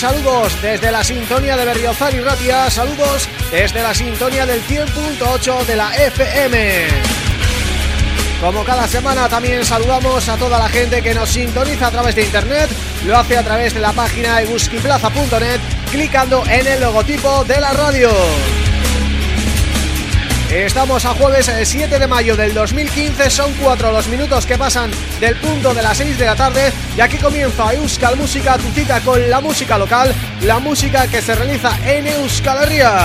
Saludos desde la sintonía de Berriozar y Ratia, saludos desde la sintonía del 100.8 de la FM. Como cada semana también saludamos a toda la gente que nos sintoniza a través de internet, lo hace a través de la página eguskiplaza.net clicando en el logotipo de la radio. Estamos a jueves 7 de mayo del 2015, son cuatro los minutos que pasan del punto de las 6 de la tarde y aquí comienza Euskal Música, tu cita con la música local, la música que se realiza en Euskal Herria.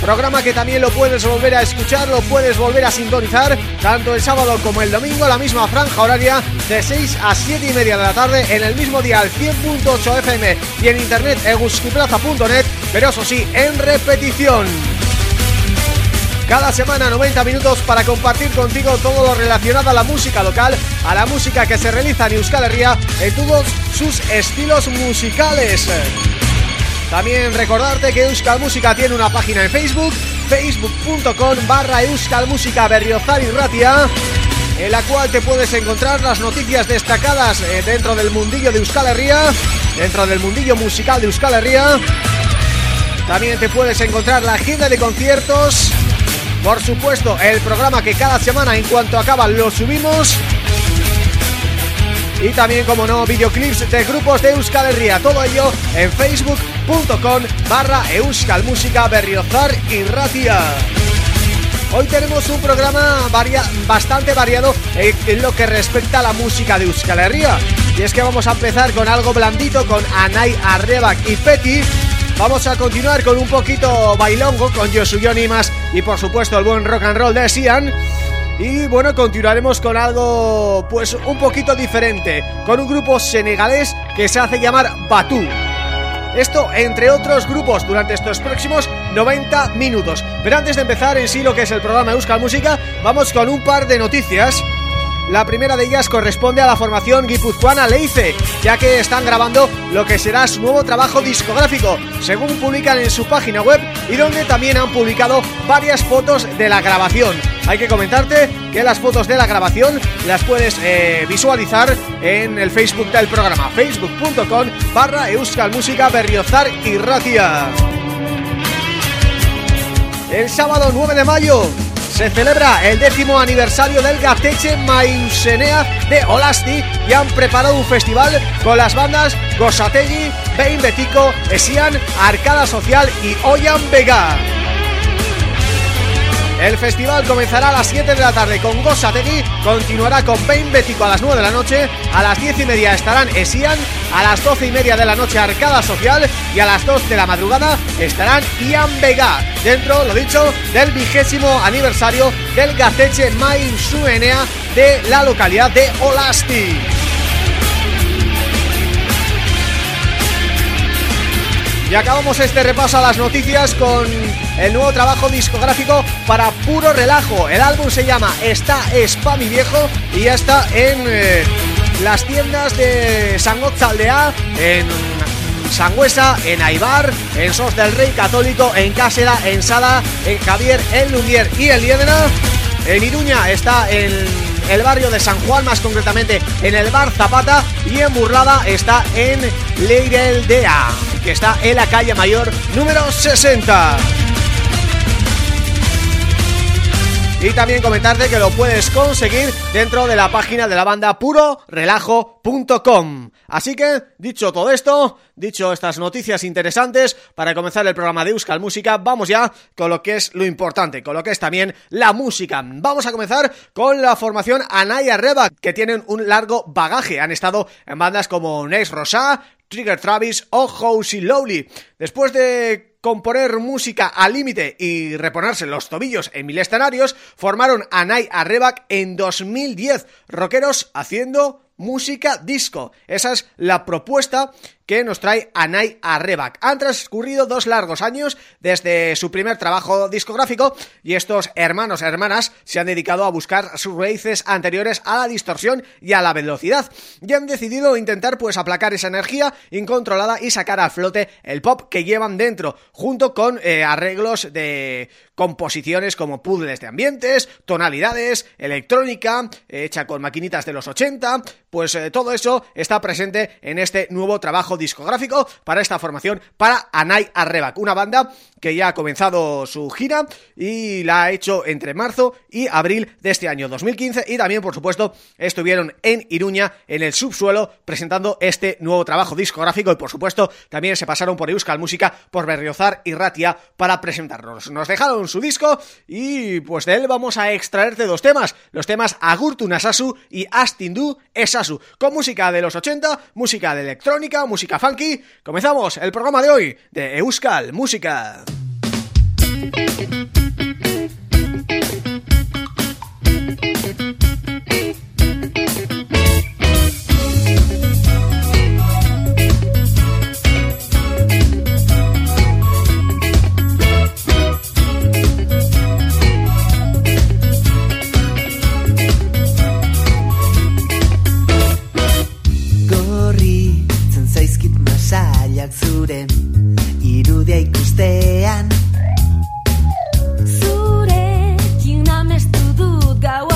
Programa que también lo puedes volver a escuchar, lo puedes volver a sintonizar tanto el sábado como el domingo, la misma franja horaria de 6 a 7 y media de la tarde en el mismo día al 100.8 FM y en internet eguskiplaza.net, pero eso sí, en repetición. Cada semana 90 minutos para compartir contigo todo lo relacionado a la música local, a la música que se realiza en Euskal Herria en todos sus estilos musicales. También recordarte que Euskal Música tiene una página en Facebook, facebook.com barra Euskal Música Berriozar y en la cual te puedes encontrar las noticias destacadas eh, dentro del mundillo de Euskal Herria, dentro del mundillo musical de Euskal Herria. También te puedes encontrar la agenda de conciertos, por supuesto el programa que cada semana en cuanto acaba lo subimos y también, como no, videoclips de grupos de Euskal Herria. Todo ello en facebook.com barra Euskal Música Berriozar y Ratia. Hoy tenemos un programa bastante variado en lo que respecta a la música de Euskal Herria. Y es que vamos a empezar con algo blandito con Anay Arrebak y Peti. Vamos a continuar con un poquito bailongo con Josu Más y por supuesto el buen rock and roll de Sian. Y bueno, continuaremos con algo pues un poquito diferente Con un grupo senegalés que se hace llamar Batú Esto entre otros grupos durante estos próximos 90 minutos. Pero antes de empezar en sí lo que es el programa Euskal Música Vamos con un par de noticias la primera de ellas corresponde a la formación guipuzcoana Leice, ya que están grabando lo que será su nuevo trabajo discográfico, según publican en su página web y donde también han publicado varias fotos de la grabación. Hay que comentarte que las fotos de la grabación las puedes eh, visualizar en el Facebook del programa, facebook.com barra Euskal Música Berriozar y Racia. El sábado 9 de mayo se celebra el décimo aniversario del Gateche Maiusenea de Olasti y han preparado un festival con las bandas Gosategi, Bein Betico, Esian, Arcada Social y Oyan Vega. El festival comenzará a las 7 de la tarde con Gosategui, continuará con Pain Bético a las 9 de la noche, a las 10 y media estarán Esian, a las 12 y media de la noche Arcada Social y a las 2 de la madrugada estarán Ian Vega, dentro, lo dicho, del vigésimo aniversario del Gaceche Main Suenea de la localidad de Olasti. Y acabamos este repaso a las noticias con el nuevo trabajo discográfico para puro relajo. El álbum se llama Está Spa mi viejo y ya está en eh, las tiendas de San Aldea, en Sangüesa, en Aibar, en Sos del Rey Católico, en Cáseda, en Sada, en Javier, en Lumier y en Liédena. En Iruña está en el barrio de San Juan, más concretamente en el bar Zapata y en Burlada está en Leireldea que está en la calle Mayor número 60. Y también comentarte que lo puedes conseguir dentro de la página de la banda purorelajo.com. Así que, dicho todo esto, dicho estas noticias interesantes, para comenzar el programa de Euskal Música, vamos ya con lo que es lo importante, con lo que es también la música. Vamos a comenzar con la formación Anaya Reba, que tienen un largo bagaje. Han estado en bandas como Next Rosa, Trigger Travis o Housey Lowly. Después de componer música al límite y reponerse los tobillos en mil escenarios, formaron a Night Arrebak en 2010, rockeros haciendo música disco. Esa es la propuesta que nos trae Anay Arrebak. Han transcurrido dos largos años desde su primer trabajo discográfico y estos hermanos hermanas se han dedicado a buscar sus raíces anteriores a la distorsión y a la velocidad y han decidido intentar pues aplacar esa energía incontrolada y sacar a flote el pop que llevan dentro junto con eh, arreglos de composiciones como puzzles de ambientes, tonalidades, electrónica, hecha con maquinitas de los 80, pues eh, todo eso está presente en este nuevo trabajo discográfico para esta formación para Anay Arrebak, una banda que ya ha comenzado su gira y la ha hecho entre marzo y abril de este año 2015 y también por supuesto estuvieron en Iruña en el subsuelo presentando este nuevo trabajo discográfico y por supuesto también se pasaron por Euskal Música, por Berriozar y Ratia para presentarnos. Nos dejaron su disco y pues de él vamos a extraerte dos temas, los temas Agurtu Nasasu y Astindu Esasu, con música de los 80, música de electrónica, música funky, comenzamos el programa de hoy de Euskal Música. sabiak zure irudia ikustean. Zurekin amestu dut gau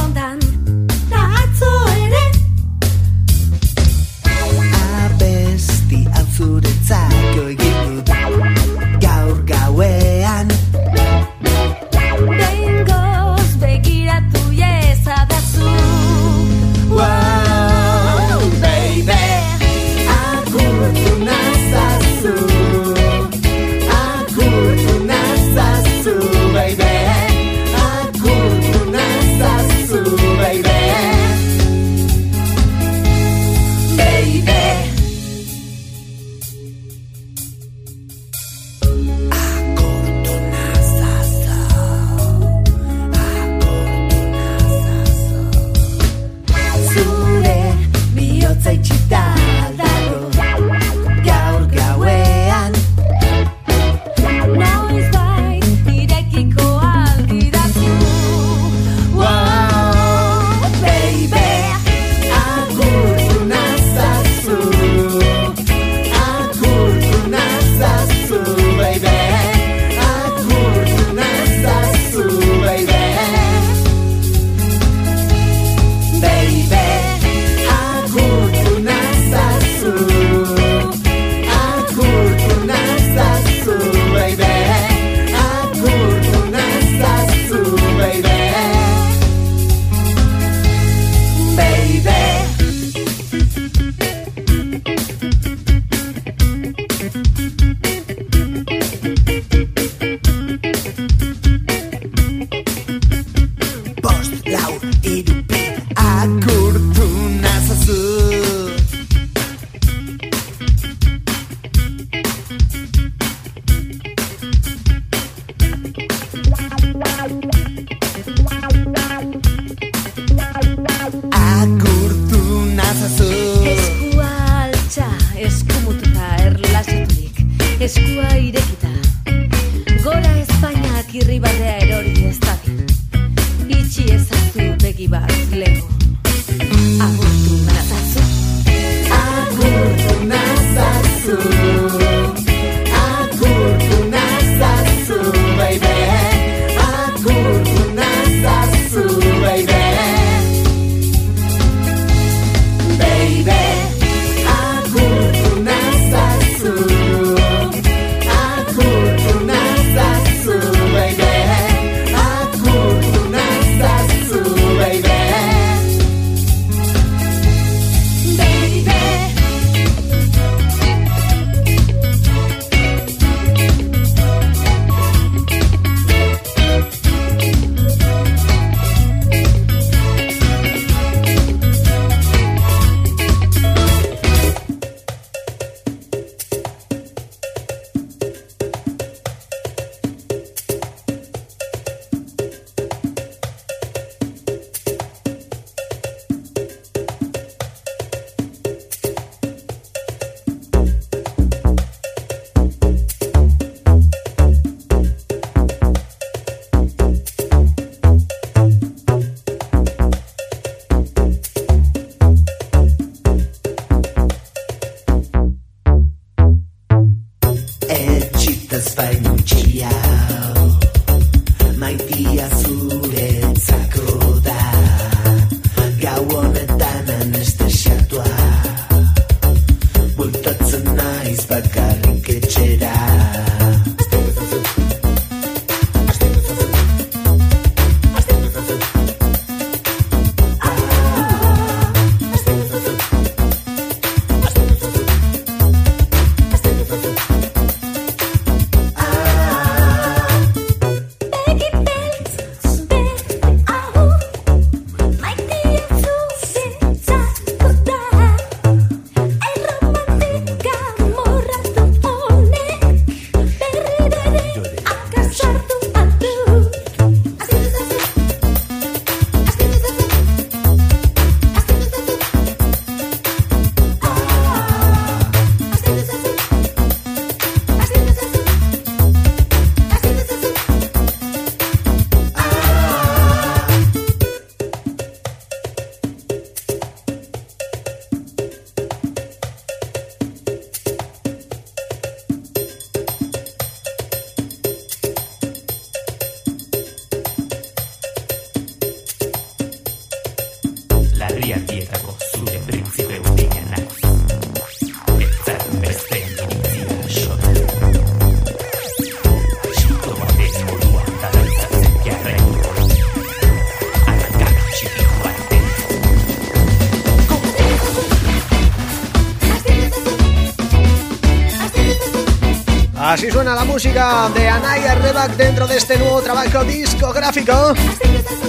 música de Anaya Rebak dentro de este nuevo trabajo discográfico.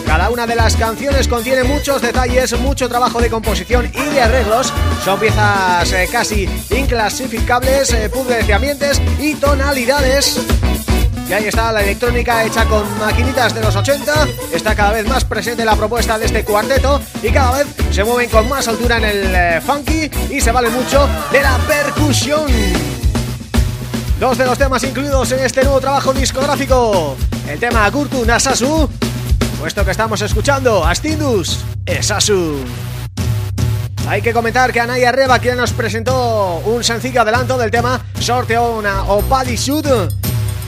Cada una de las canciones contiene muchos detalles, mucho trabajo de composición y de arreglos. Son piezas eh, casi inclasificables, eh, de ambientes y tonalidades. Y ahí está la electrónica hecha con maquinitas de los 80 Está cada vez más presente la propuesta de este cuarteto Y cada vez se mueven con más altura en el eh, funky Y se vale mucho de la percusión Dos de los temas incluidos en este nuevo trabajo discográfico El tema Gurtu Nasasu Puesto que estamos escuchando Astindus Esasu hay que comentar que Anaya Reba quien nos presentó un sencillo adelanto del tema Sorteo una Opadi Sud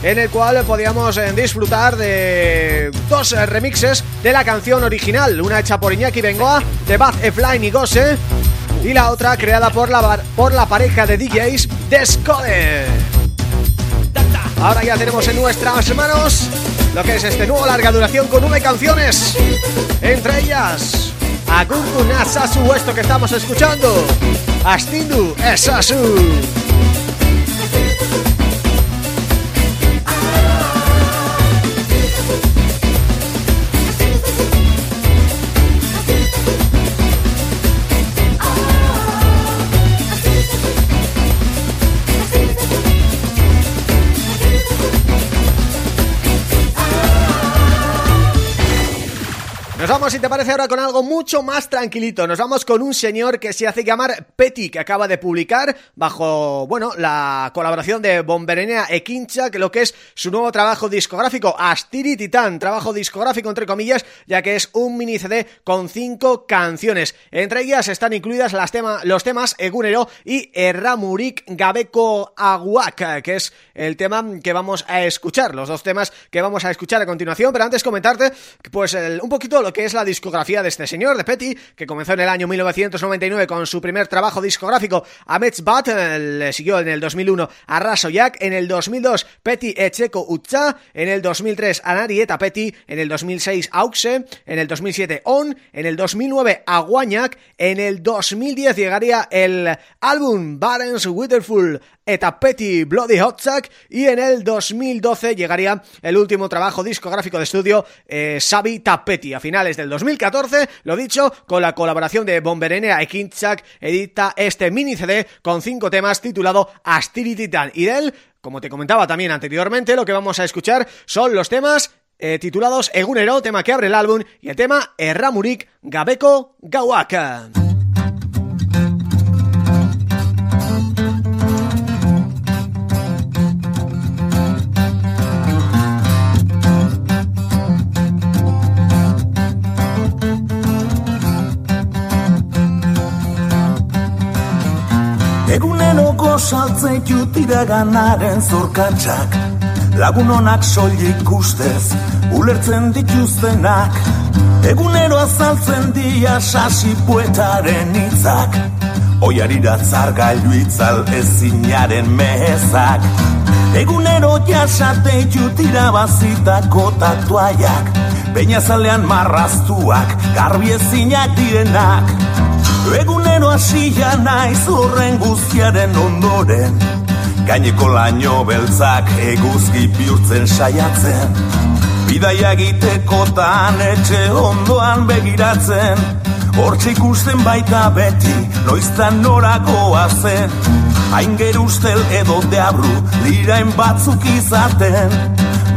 en el cual podíamos eh, disfrutar de dos remixes de la canción original, una hecha por Iñaki Bengoa de Bad Efline y Gose y la otra creada por la, por la pareja de DJs Descode. Ahora ya tenemos en nuestras manos lo que es este nuevo larga duración con nueve canciones. Entre ellas, Agundu Nasasu, esto que estamos escuchando. Astindu Esasu. Vamos, si te parece, ahora con algo mucho más tranquilito. Nos vamos con un señor que se hace llamar Petty, que acaba de publicar bajo, bueno, la colaboración de Bomberenea e Quincha, que lo que es su nuevo trabajo discográfico, Astiri Titan, trabajo discográfico entre comillas, ya que es un mini CD con cinco canciones. Entre ellas están incluidas las tema, los temas Egunero y Erramurik Gabeko Aguak, que es el tema que vamos a escuchar, los dos temas que vamos a escuchar a continuación, pero antes comentarte, pues un poquito lo que es la discografía de este señor, de Petty, que comenzó en el año 1999 con su primer trabajo discográfico, Amets Bat, le siguió en el 2001 a Raso Jack, en el 2002 Petty Echeco Ucha, en el 2003 Anarieta Petty, en el 2006 Auxe, en el 2007 On, en el 2009 Aguanyak, en el 2010 llegaría el álbum Barents Witherful Eta Petty Bloody Hot Sack y en el 2012 llegaría el último trabajo discográfico de estudio eh, Sabi Tapetti. A finales del 2014, lo dicho, con la colaboración de Bomberenea y Kinchak, edita este mini CD con cinco temas titulado Astiri Titan. Y de él, como te comentaba también anteriormente, lo que vamos a escuchar son los temas eh, titulados Egunero, tema que abre el álbum, y el tema Erramurik Gabeko Gawaka. Degunen no cosas que yo tirá Lagun honak soilik ustez, ulertzen dituztenak. Egunero azaltzen dia sasi poetaren itzak Oiarira zargailu itzal ezinaren mehezak. Egunero jasate jutira bazitako tatuaiak Peña zalean marraztuak, garbi ezinak direnak Egunero hasia naiz horren guztiaren ondoren Gaineko laino beltzak eguzki bihurtzen saiatzen. Bidaia egitekotan etxe ondoan begiratzen. Hortxe ikusten baita beti, noiztan norakoa zen. Hain gerustel edo deabru, lirain batzuk izaten.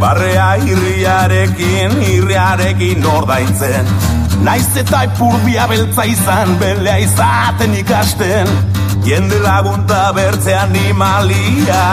Barrea irriarekin, irriarekin ordaintzen Naiz eta ipurbia beltza izan, belea izaten ikasten Jende lagunta bertze animalia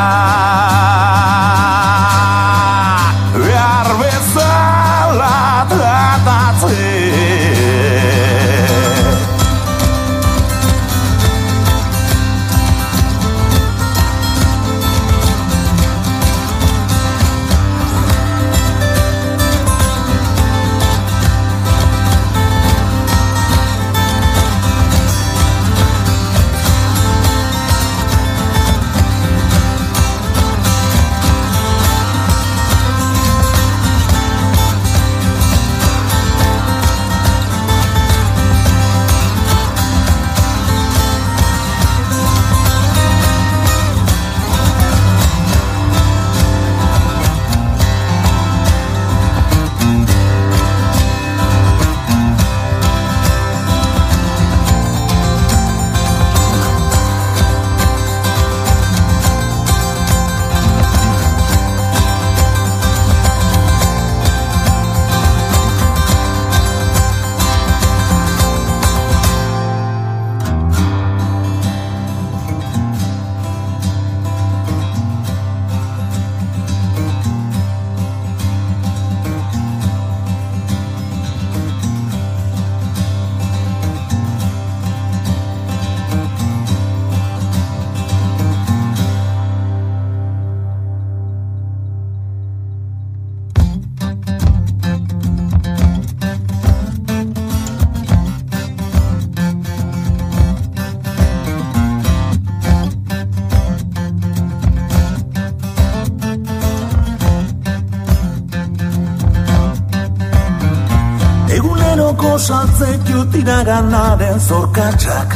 saltzen jutira ganaren zorkatxak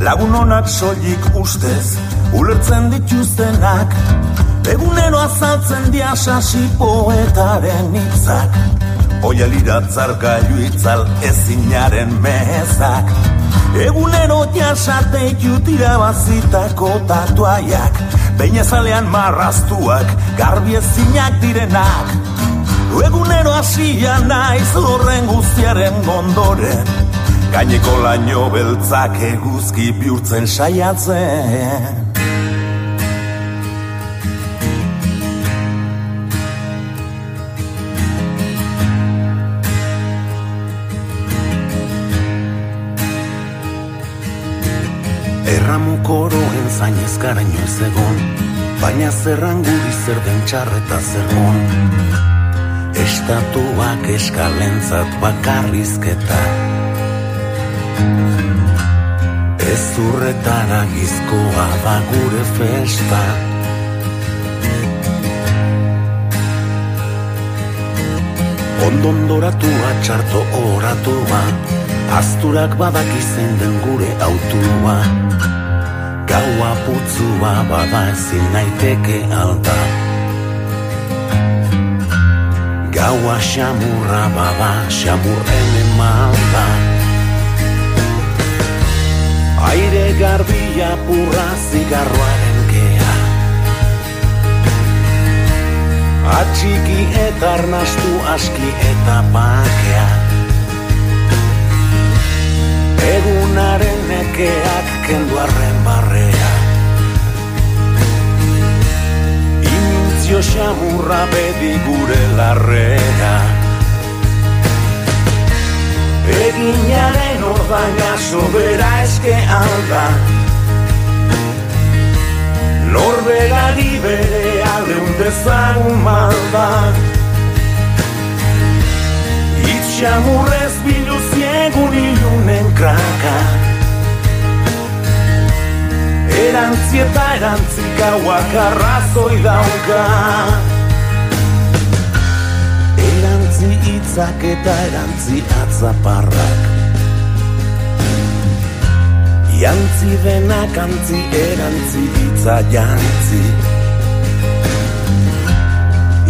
Lagun honak soilik ustez, ulertzen dituztenak. Egunero azaltzen dia sasi poetaren itzak Oia liratzar gailu itzal ezinaren mehezak. Egunero jasate jutira bazitako tatuaiak. Beina zalean marraztuak, garbi ezinak direnak. Egunero hasia naiz horren guztiaren ondoren Gaineko laino beltzak eguzki bihurtzen saiatzen. Erramukoroen zainez gara inoiz egon Baina zerran guri zer den txarreta zer Estatuak eskalentzat bakarrizketa Ez urretara gizkoa da gure festa. Ondon doratua txarto oratua Azturak badak izen den gure autua. Gaua putzua bada ezin naiteke alta. Gaua xamurra bada xamurren emalda Aire garbia purra zigarroaren kea. Atxiki eta arnastu aski eta bakea. Egunaren nekeak kendu arren barrea. Imintzio xamurra bedi gure larrea. Eginaren ordaina sobera eske alda Norberari bere aldeun dezagun malda. Itxamurrez bilu ziegun ilunen kraka. Erantzi eta erantzi gauak arrazoi dauka. Erantzi itzak eta erantzi atzaparrak Jantzi denak antzi erantzi itza jantzi.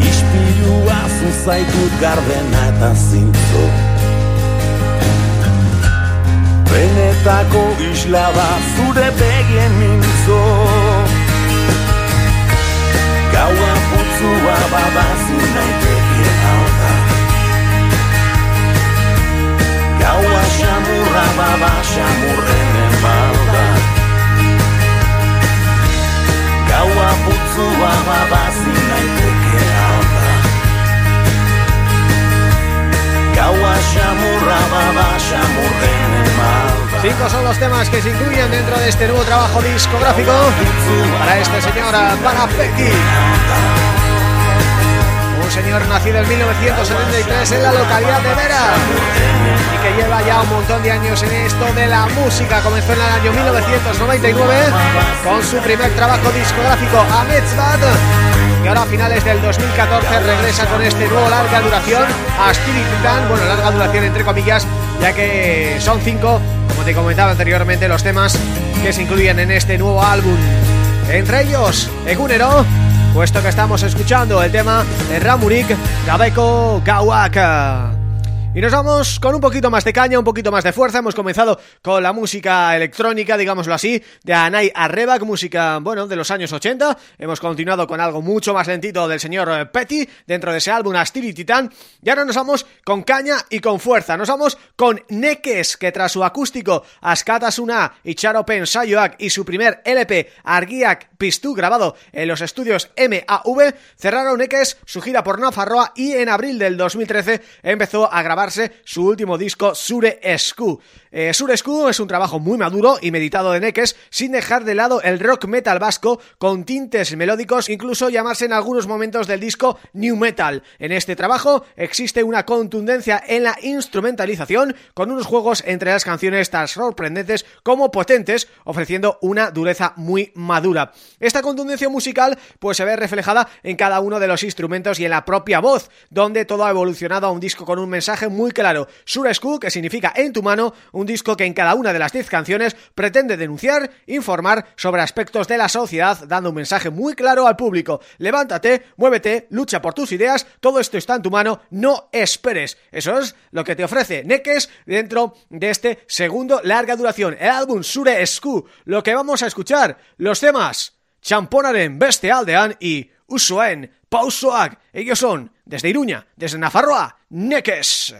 Ispirua zuzaitut gardena eta zintzo. Benetako isla da zure begien mintzo. Gaua putzua babazu naiteke hau da Gaua xamurra baba xamurren Gaua putzua baba zinaiteke alda Gaua xamurra baba xamurren emalda Cinco son los temas que se incluyen dentro de este nuevo trabajo discográfico para este señor Panapeki. Señor nacido en 1973 en la localidad de Vera y que lleva ya un montón de años en esto de la música. Comenzó en el año 1999 con su primer trabajo discográfico Ametzbad y ahora a finales del 2014 regresa con este nuevo larga duración Astiri Titan, bueno, larga duración entre comillas, ya que son cinco, como te comentaba anteriormente, los temas que se incluyen en este nuevo álbum. Entre ellos, Egunero, puesto que estamos escuchando el tema de Ramurik Gabeko Gawak. Y nos vamos con un poquito más de caña, un poquito más de fuerza. Hemos comenzado con la música electrónica, digámoslo así, de Anay Arrebak, música, bueno, de los años 80. Hemos continuado con algo mucho más lentito del señor Petty, dentro de ese álbum Astiri Titan. Y ahora nos vamos con caña y con fuerza. Nos vamos con Nekes, que tras su acústico Askatasuna y Charopen Sayoak y su primer LP Argiak Pistu, grabado en los estudios MAV, cerraron Nekes su gira por Nafarroa y en abril del 2013 empezó a grabar su último disco Sure Escu. Eh, Sure Escu es un trabajo muy maduro y meditado de Nekes sin dejar de lado el rock metal vasco con tintes melódicos, incluso llamarse en algunos momentos del disco New Metal. En este trabajo existe una contundencia en la instrumentalización con unos juegos entre las canciones tan sorprendentes como potentes, ofreciendo una dureza muy madura. Esta contundencia musical pues se ve reflejada en cada uno de los instrumentos y en la propia voz, donde todo ha evolucionado a un disco con un mensaje muy claro. Surescu, que significa en tu mano, un disco que en cada una de las 10 canciones pretende denunciar, informar sobre aspectos de la sociedad, dando un mensaje muy claro al público. Levántate, muévete, lucha por tus ideas, todo esto está en tu mano, no esperes. Eso es lo que te ofrece Nekes dentro de este segundo larga duración, el álbum Surescu. Lo que vamos a escuchar, los temas Champonaren Beste Aldean y Usuen, Pausoak, ellos son, desde Iruña, desde Nafarroa, Neques.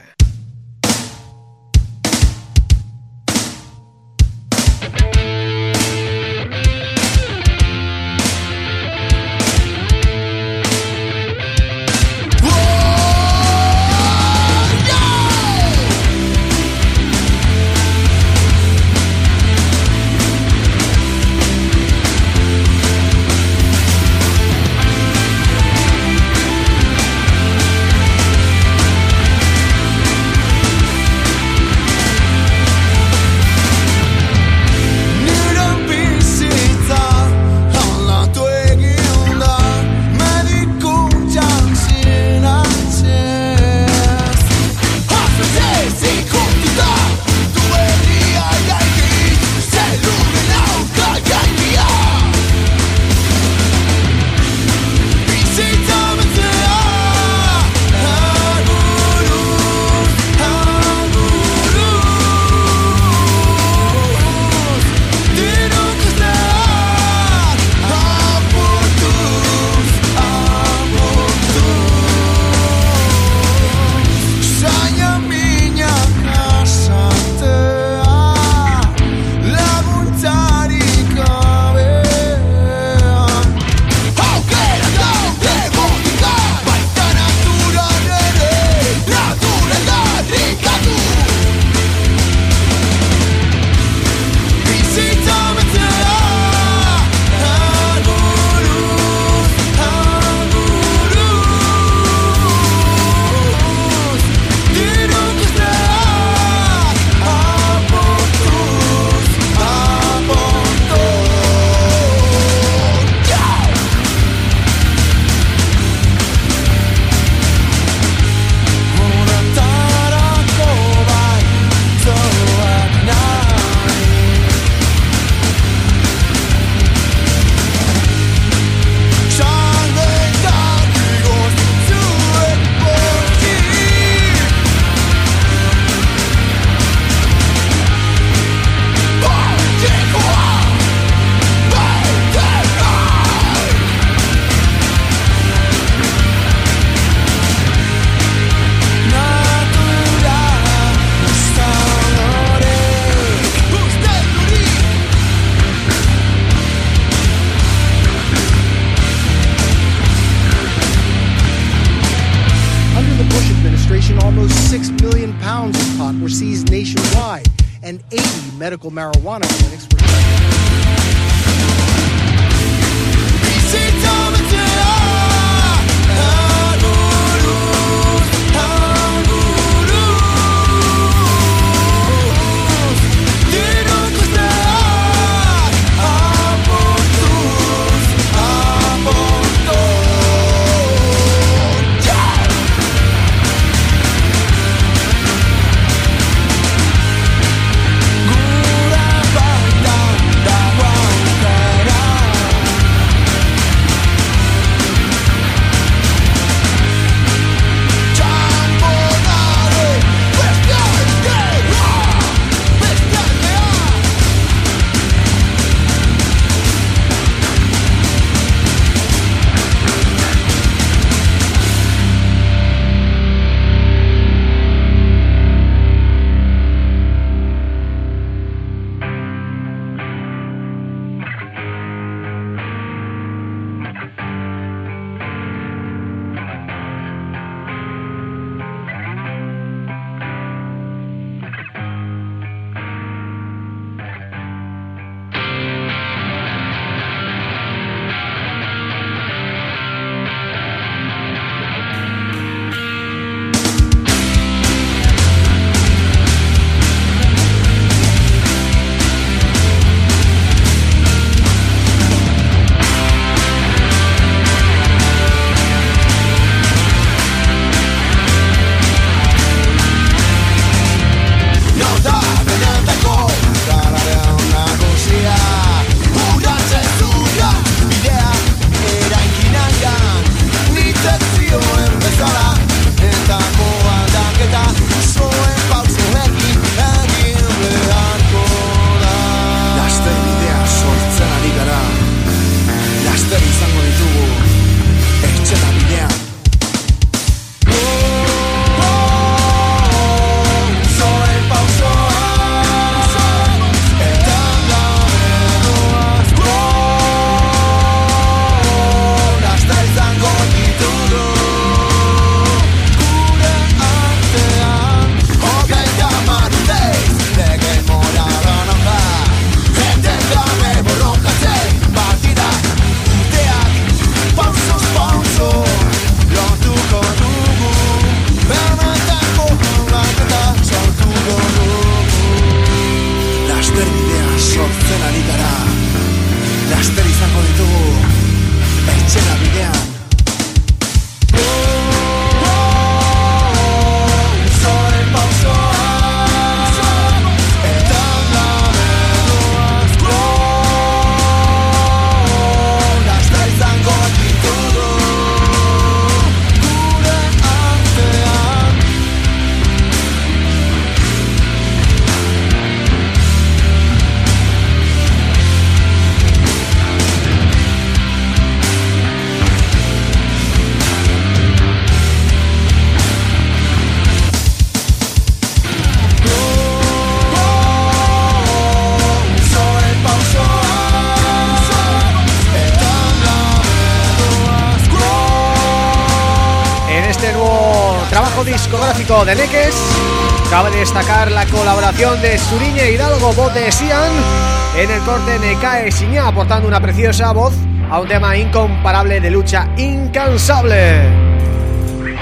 En el corte Nekae Siña aportando una preciosa voz a un tema incomparable de lucha incansable.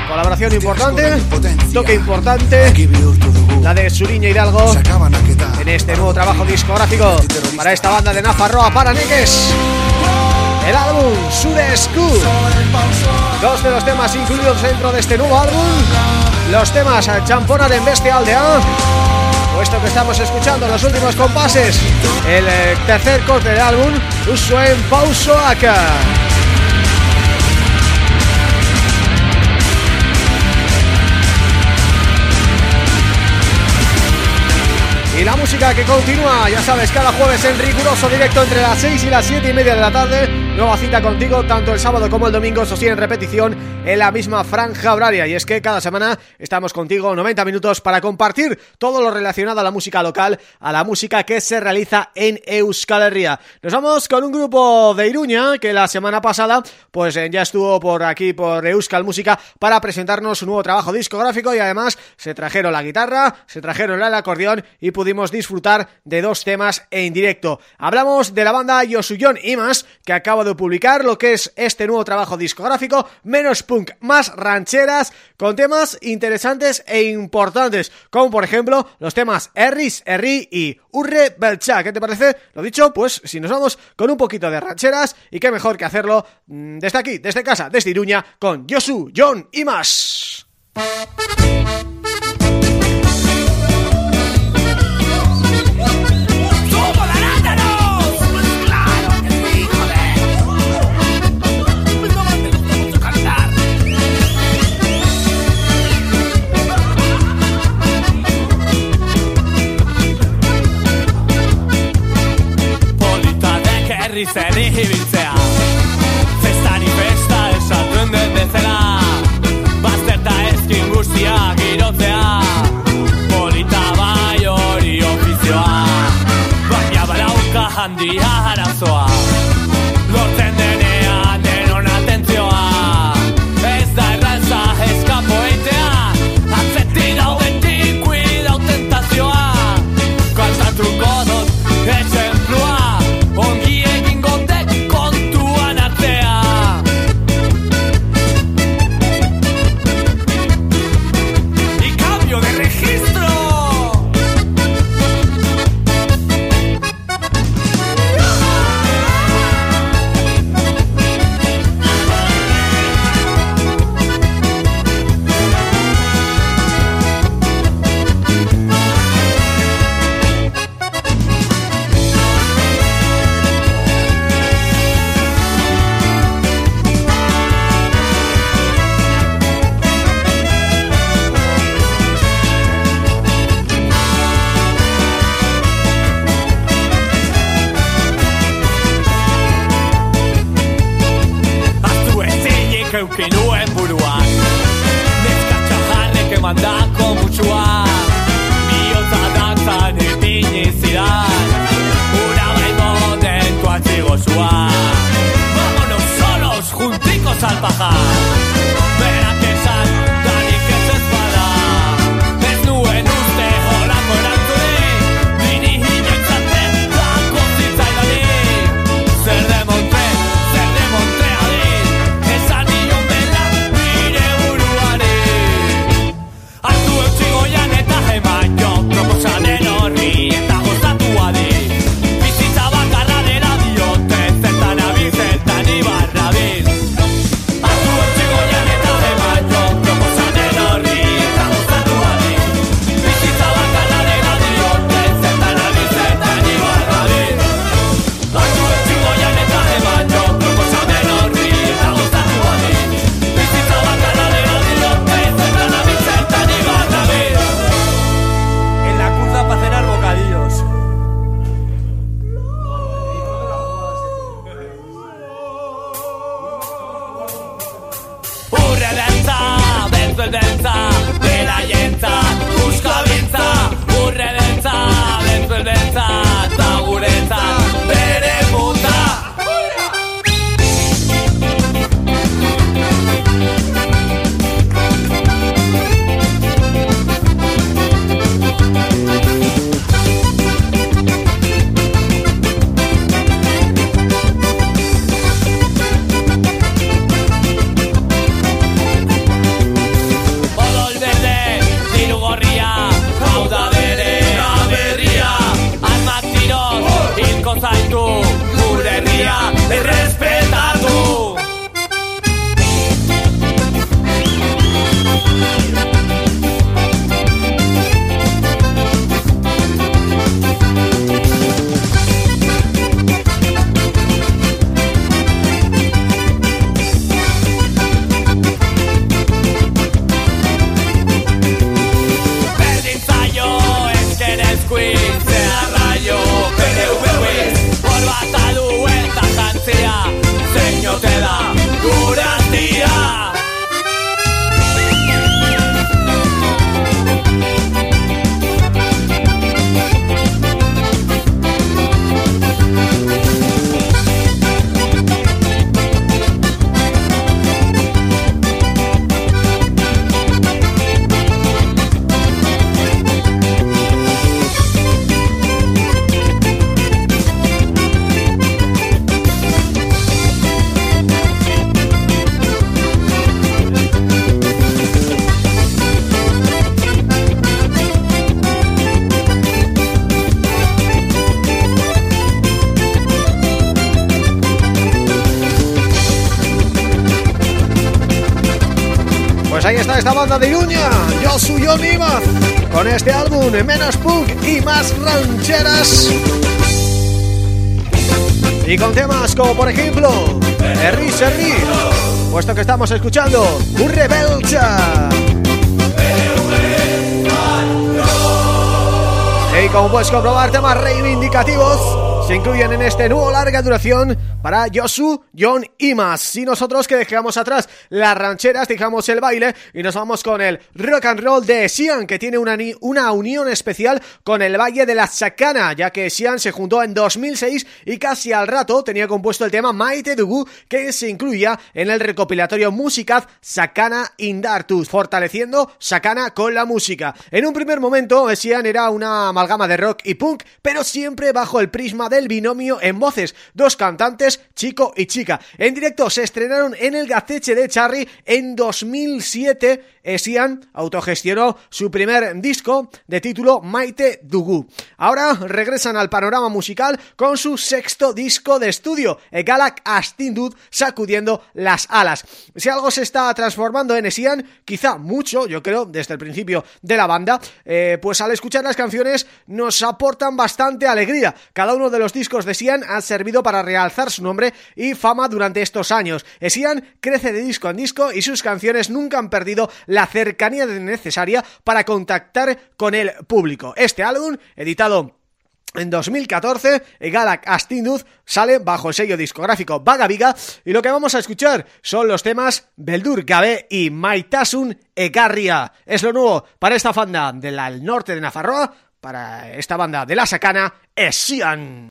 Colaboración importante, toque importante La de Suriña Hidalgo En este nuevo trabajo discográfico Para esta banda de Nafarroa para Neques El álbum Surescu. Dos de los temas incluidos dentro de este nuevo álbum los temas Champona de Bestial de A puesto que estamos escuchando los últimos compases. El eh, tercer corte del álbum Uso en Pauso Acá Y la música que continúa, ya sabes, cada jueves en riguroso directo entre las 6 y las 7 y media de la tarde Nueva cita contigo, tanto el sábado como el domingo, eso sí, en repetición en la misma franja horaria y es que cada semana estamos contigo 90 minutos para compartir todo lo relacionado a la música local, a la música que se realiza en Euskal Herria. Nos vamos con un grupo de Iruña que la semana pasada pues eh, ya estuvo por aquí por Euskal Música para presentarnos su nuevo trabajo discográfico y además se trajeron la guitarra, se trajeron el acordeón y pudimos disfrutar de dos temas en directo. Hablamos de la banda Yosuyon Imas que acaba de publicar lo que es este nuevo trabajo discográfico, menos más rancheras, con temas interesantes e importantes, como por ejemplo los temas Erris, Erri y Urre Belcha. ¿Qué te parece? Lo dicho, pues si nos vamos con un poquito de rancheras, y qué mejor que hacerlo mm, desde aquí, desde casa, desde Iruña, con Yosu, John y más. Berriz ere ibiltzea. Festari festa esatuen den bezala Bazterta ezkin guztia girotzea Polita bai hori ofizioa Baina balauka handia arazoa. Lortzen denean geuken nuen buruan Neska txajarrek emandako mutxua Biotza dantzan ipini zidan. Una baimonen tuatzi gozua Vámonos solos, junticos al pajar ahí está esta banda de Iruña, Yo soy Imaz, con este álbum menos punk y más rancheras. Y con temas como por ejemplo, Erri Serri, puesto que estamos escuchando Urre Belcha. Y como puedes comprobar, temas reivindicativos se incluyen en este nuevo larga duración para Josu, John y más. Y nosotros que dejamos atrás las rancheras, dejamos el baile y nos vamos con el rock and roll de Sian, que tiene una, una unión especial con el Valle de la Chacana, ya que Sian se juntó en 2006 y casi al rato tenía compuesto el tema Maite Dugu, que se incluía en el recopilatorio Musicaz Sakana Indartus, fortaleciendo Sakana con la música. En un primer momento, Sian era una amalgama de rock y punk, pero siempre bajo el prisma del binomio en voces, dos cantantes Chico y Chica. En directo se estrenaron en el Gaceche de Charry en 2007. Esian autogestionó su primer disco de título Maite Dugu. Ahora regresan al panorama musical con su sexto disco de estudio, Galak Astindud, sacudiendo las alas. Si algo se está transformando en Esian, quizá mucho, yo creo, desde el principio de la banda, eh, pues al escuchar las canciones nos aportan bastante alegría. Cada uno de los discos de Sian ha servido para realzar su nombre y fama durante estos años. Esian crece de disco en disco y sus canciones nunca han perdido la cercanía necesaria para contactar con el público. Este álbum, editado en 2014, Galak Astinduz sale bajo el sello discográfico Vaga Viga y lo que vamos a escuchar son los temas Beldur Gabe y Maitasun Egarria. Es lo nuevo para esta banda del norte de Nafarroa, para esta banda de la Sacana, Esian.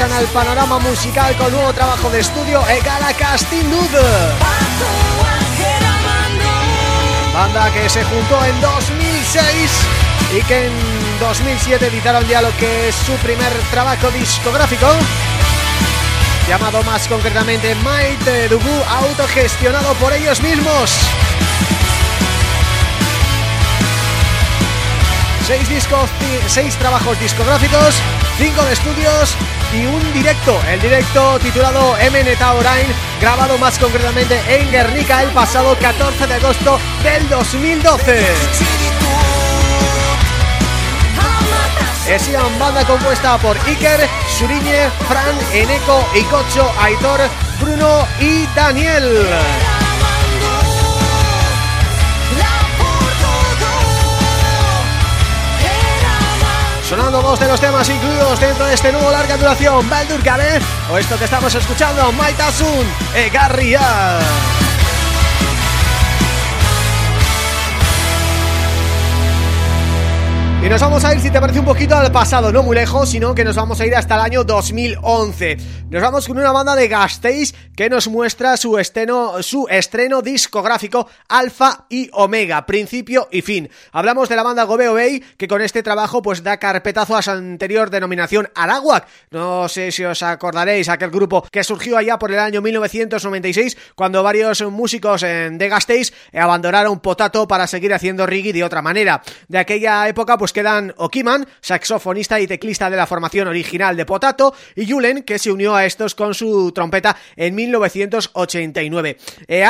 Al panorama musical con nuevo trabajo de estudio Egala Casting Banda que se juntó en 2006 y que en 2007 editaron ya lo que es su primer trabajo discográfico llamado más concretamente Might Dugu, autogestionado por ellos mismos. Seis discos, seis trabajos discográficos, cinco de estudios y un directo, el directo titulado MN Orain, grabado más concretamente en Guernica el pasado 14 de agosto del 2012. Es una banda compuesta por Iker, Suriñe, Fran, Eneco, Icocho, Aitor, Bruno y Daniel. Sonando dos de los temas incluidos dentro de este nuevo larga duración. Baldur Gale o esto que estamos escuchando Maitasun Egarria Y nos vamos a ir, si te parece un poquito al pasado, no muy lejos, sino que nos vamos a ir hasta el año 2011. Nos vamos con una banda de Gasteiz que nos muestra su estreno, su estreno discográfico Alfa y Omega, principio y fin. Hablamos de la banda Gobeo Bay, que con este trabajo pues da carpetazo a su anterior denominación Arawak. No sé si os acordaréis, aquel grupo que surgió allá por el año 1996, cuando varios músicos de Gasteiz abandonaron Potato para seguir haciendo reggae de otra manera. De aquella época pues quedan Okiman, saxofonista y teclista de la formación original de Potato, y Julen, que se unió a estos con su trompeta en 1989. Eh,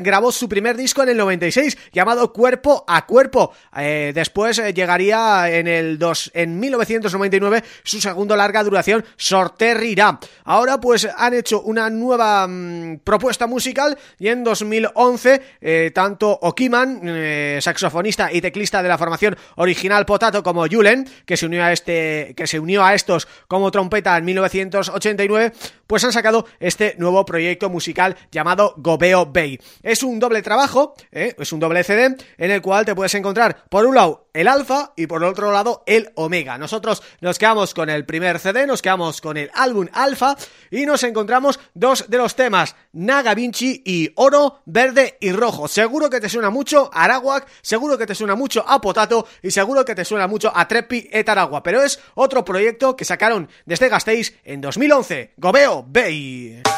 grabó su primer disco en el 96, llamado Cuerpo a Cuerpo. Eh, después eh, llegaría en el 2, en 1999 su segundo larga duración, Sorterrirá. Ahora pues han hecho una nueva mm, propuesta musical y en 2011 eh, tanto Okiman, saxofonista y teclista de la formación original Potato, como Julen, que se unió a este que se unió a estos como trompeta en 1989, pues han sacado este nuevo proyecto musical llamado Gobeo Bay. Es un doble trabajo, ¿eh? es un doble CD en el cual te puedes encontrar por un lado el alfa y por otro lado el omega. Nosotros nos quedamos con el primer CD, nos quedamos con el álbum alfa y nos encontramos dos de los temas, Naga Vinci y Oro, Verde y Rojo. Seguro que te suena mucho Arawak, seguro que te suena mucho a Potato y seguro que te suena mucho a Trepi et Aragua, pero es otro proyecto que sacaron desde Gasteiz en 2011, Gobeo Bay.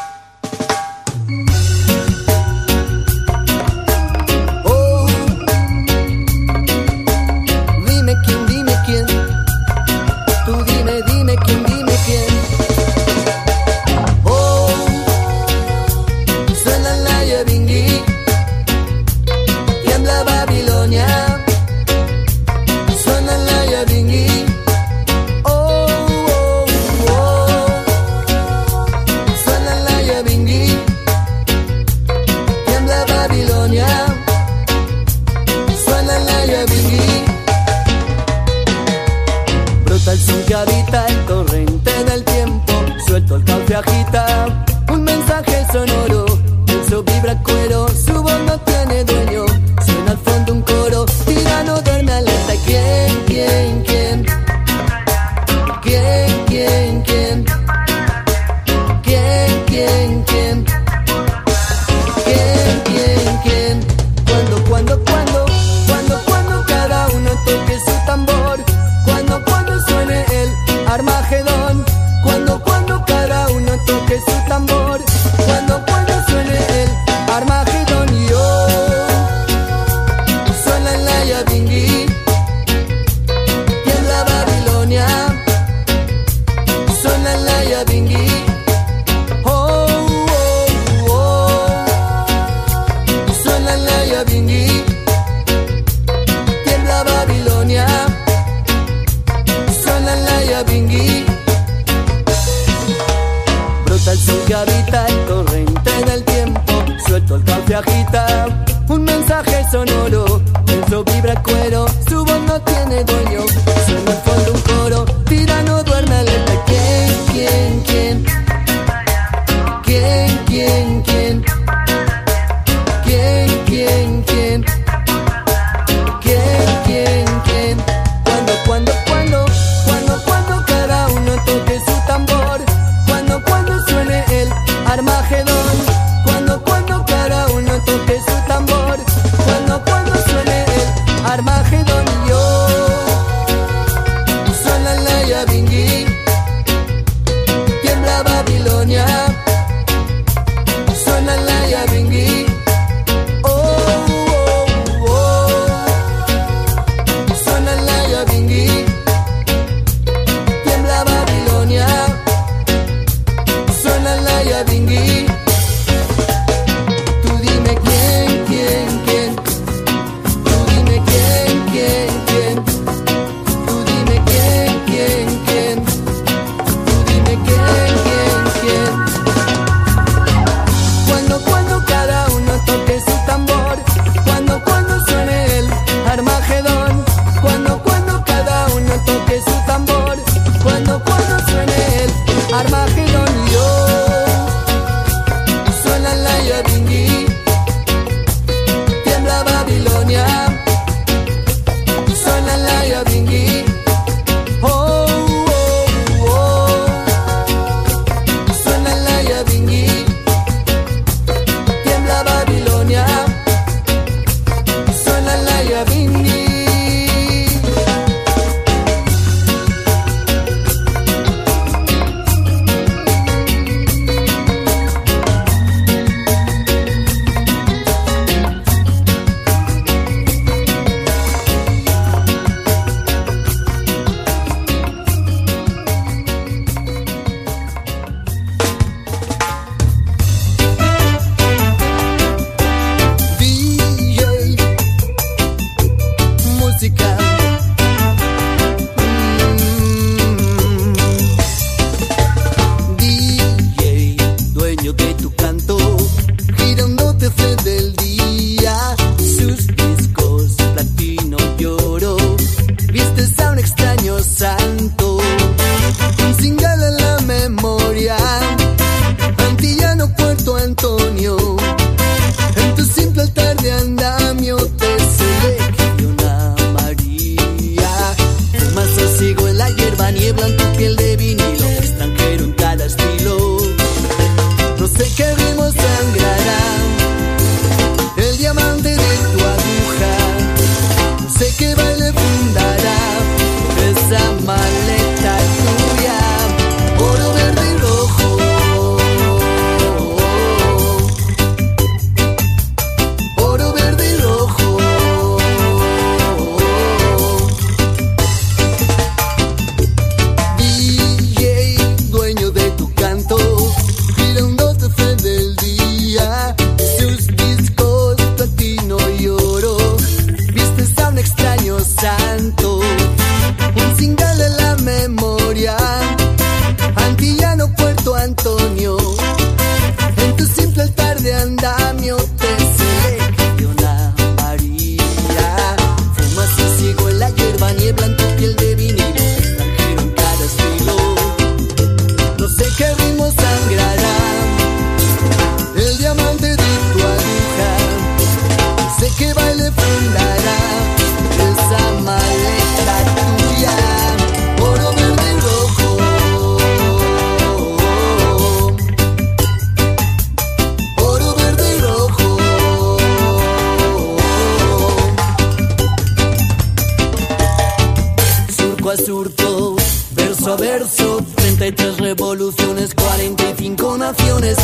45 naciones,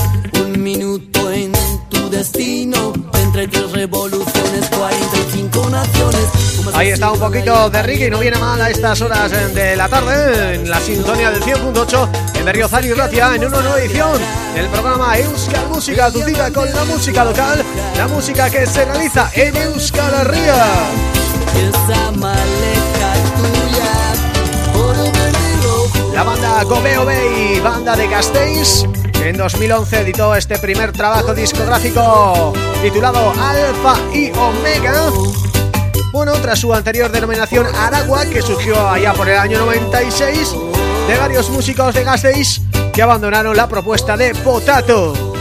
un minuto en tu destino, entre tres revoluciones, 45 naciones. Ahí está un poquito de Ricky, no viene mal a estas horas de la tarde, en la sintonía del 100.8, en Berriozar y Gracia, en una nueva edición del programa Euskal Música, tu cita con la música local, la música que se realiza en Euskal Herria. La banda Gobeo Bay, banda de Castells En 2011 editó este primer trabajo discográfico Titulado Alfa y Omega. Bueno, tras su anterior denominación Aragua Que surgió allá por el año 96 De varios músicos de Castells Que abandonaron la propuesta de Potato.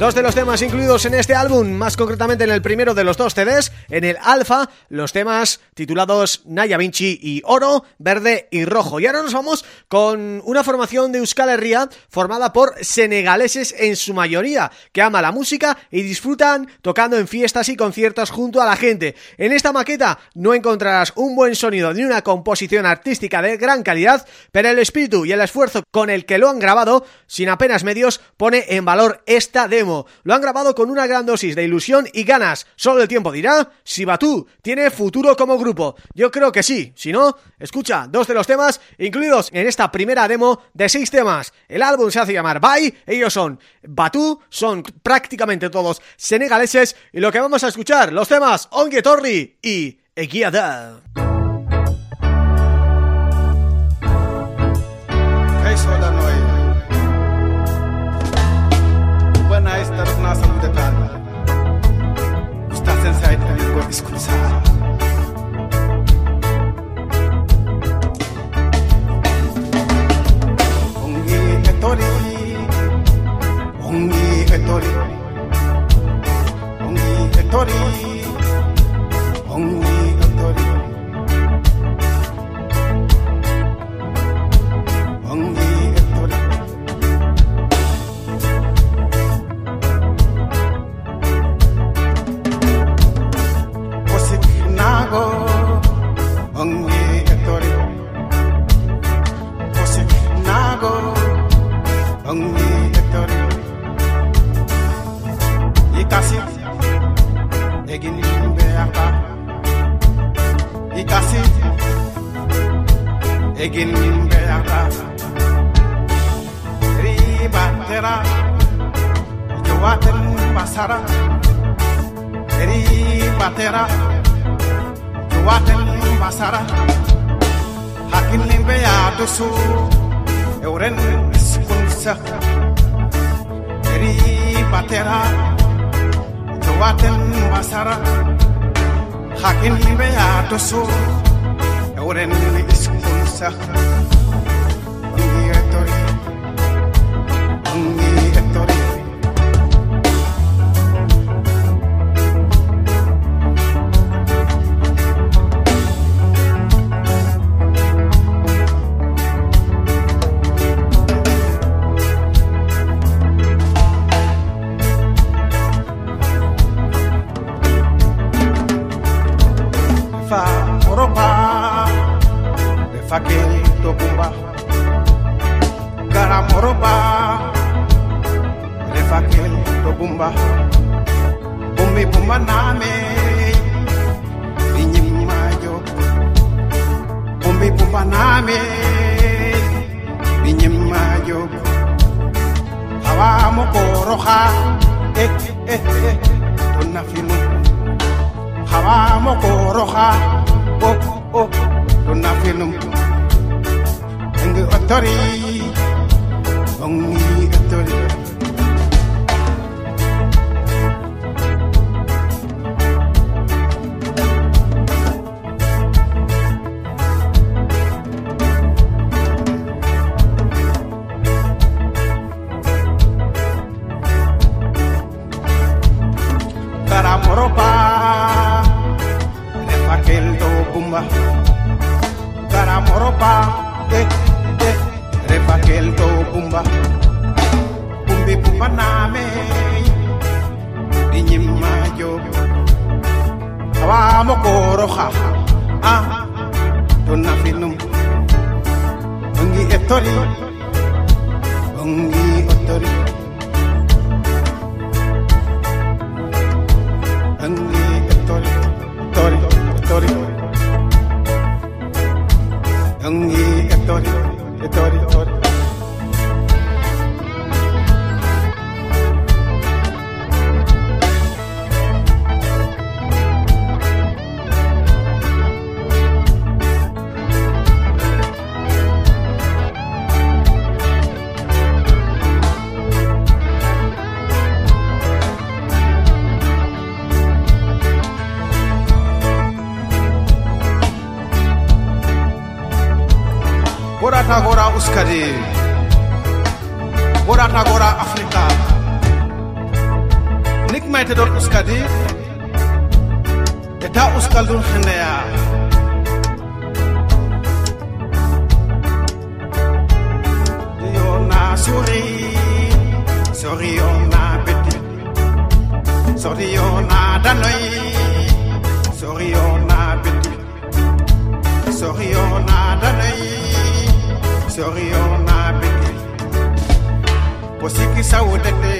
Dos de los temas incluidos en este álbum, más concretamente en el primero de los dos CDs, en el Alfa, los temas titulados Naya Vinci y Oro, Verde y Rojo. Y ahora nos vamos con una formación de Euskal Herria formada por senegaleses en su mayoría, que ama la música y disfrutan tocando en fiestas y conciertos junto a la gente. En esta maqueta no encontrarás un buen sonido ni una composición artística de gran calidad, pero el espíritu y el esfuerzo con el que lo han grabado, sin apenas medios, pone en valor esta demo lo han grabado con una gran dosis de ilusión y ganas. Solo el tiempo dirá si Batú tiene futuro como grupo. Yo creo que sí. Si no, escucha dos de los temas incluidos en esta primera demo de seis temas. El álbum se hace llamar Bye. Ellos son Batú, son prácticamente todos senegaleses. Y lo que vamos a escuchar, los temas Ongue Torri y Eguiada. ascoltare. Ogni ettore, ogni ettore, ogni ettore, ako ang iatory Kasi nago ang iatory Ikasip egin be aka Ikasip egin be aka Riba tera Jawatan basara Riba tera waten masara hakin be ya dusu euren skunsa eri patera waten masara hakin be ya dusu euren skunsa Zimbabwe, Gora Nagora Afrika. Nik maite dor uskadi, eta uskaldun jendea. Diona suri, sori ona beti, sori ona danoi, sori ona beti, sori ona danoi sori o oh, ma beti posiki sawo dete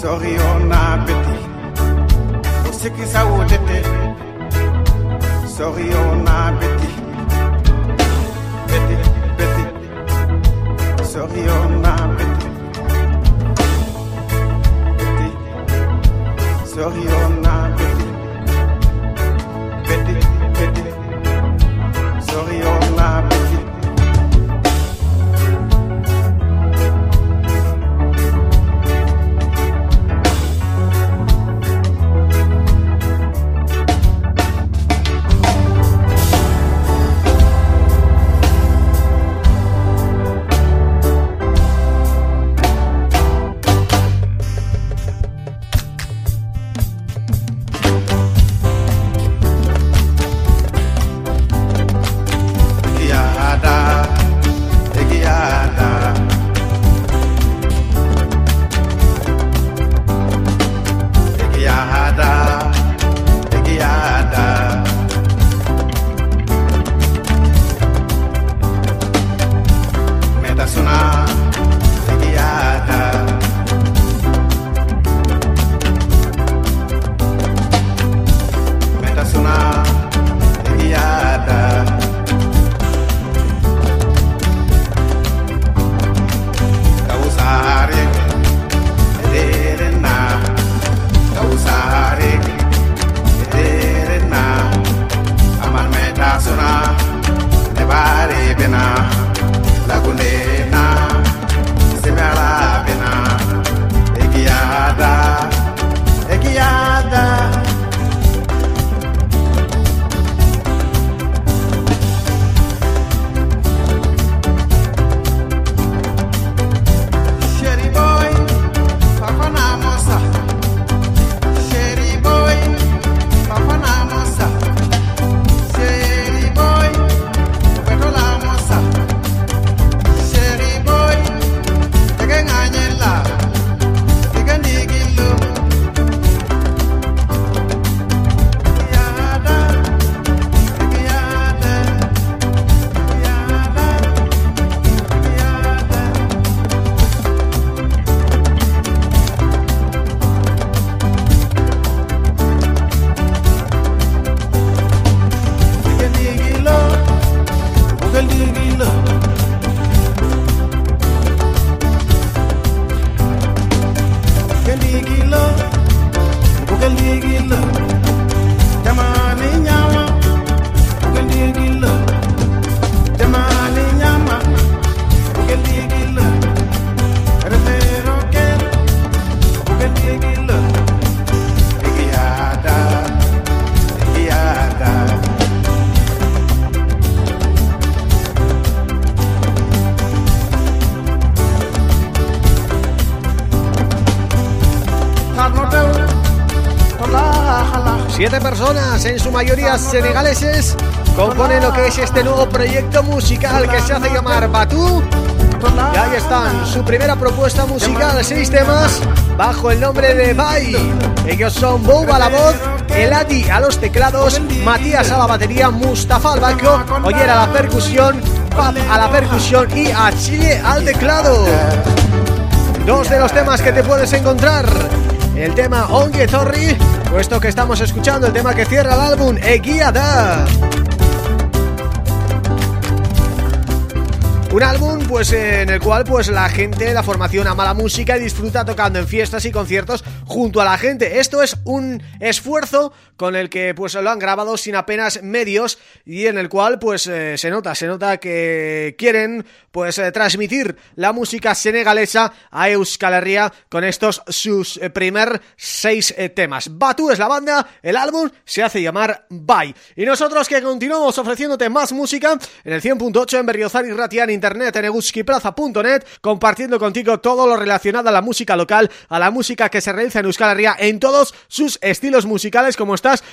sori o oh, ma beti posiki sawo dete sori o oh, ma beti beti beti sori o ma beti beti sori o ma mayoría senegaleses, componen lo que es este nuevo proyecto musical que se hace llamar Batú. Y ahí están, su primera propuesta musical, seis temas, bajo el nombre de Bai. Ellos son Bob a la voz, Eladi a los teclados, Matías a la batería, Mustafa al bajo, Oyer a la percusión, Pap a la percusión y a Chile al teclado. Dos de los temas que te puedes encontrar El tema Ongue Torri Puesto que estamos escuchando el tema que cierra el álbum Eguiada Un álbum pues en el cual pues la gente, la formación ama la música y disfruta tocando en fiestas y conciertos junto a la gente. Esto es un esfuerzo con el que pues lo han grabado sin apenas medios y en el cual pues eh, se nota, se nota que quieren pues eh, transmitir la música senegalesa a Euskal Herria con estos sus eh, primer seis eh, temas. Batu es la banda, el álbum se hace llamar Bye. Y nosotros que continuamos ofreciéndote más música en el 100.8 en Berriozar y Ratia en internet en eguskiplaza.net compartiendo contigo todo lo relacionado a la música local, a la música que se realiza en Euskal Herria en todos sus estilos musicales como estás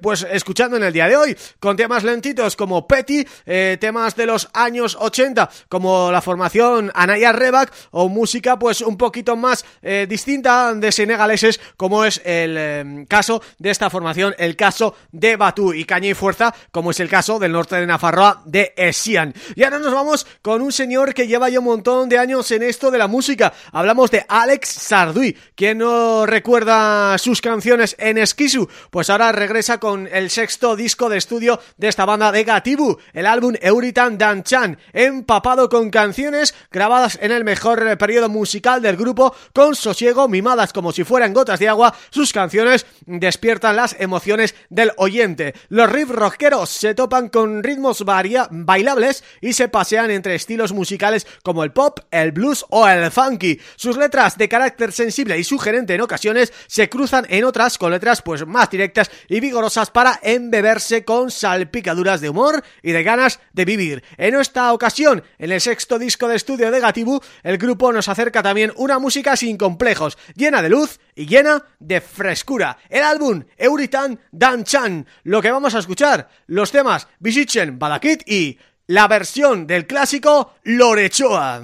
pues escuchando en el día de hoy, con temas lentitos como Petty, eh, temas de los años 80 como la formación Anaya Rebak o música pues un poquito más eh, distinta de senegaleses como es el caso de esta formación, el caso de Batú y Caña y Fuerza como es el caso del norte de Nafarroa de Esian. Y ahora nos vamos con un señor que lleva ya un montón de años en esto de la música. Hablamos de Alex Sarduy. ¿Quién no recuerda sus canciones en Esquisu? Pues ahora regresa con el sexto disco de estudio de esta banda de Gatibu, el álbum Euritan Danchan, empapado con canciones grabadas en el mejor periodo musical del grupo, con sosiego, mimadas como si fueran gotas de agua, sus canciones despiertan las emociones del oyente. Los riff rockeros se topan con ritmos varia bailables y se pasean entre estilos musicales como el pop, el blues o el funky. Sus letras de carácter sensible y sugerente en ocasiones se cruzan en otras con letras pues más directas y vigorosas para embeberse con salpicaduras de humor y de ganas de vivir. En esta ocasión, en el sexto disco de estudio de Gatibu, el grupo nos acerca también una música sin complejos, llena de luz y llena de frescura. El álbum Euritan Danchan. Lo que vamos a escuchar, los temas Bisichen, Badakit y la versión del clásico Lorechoa.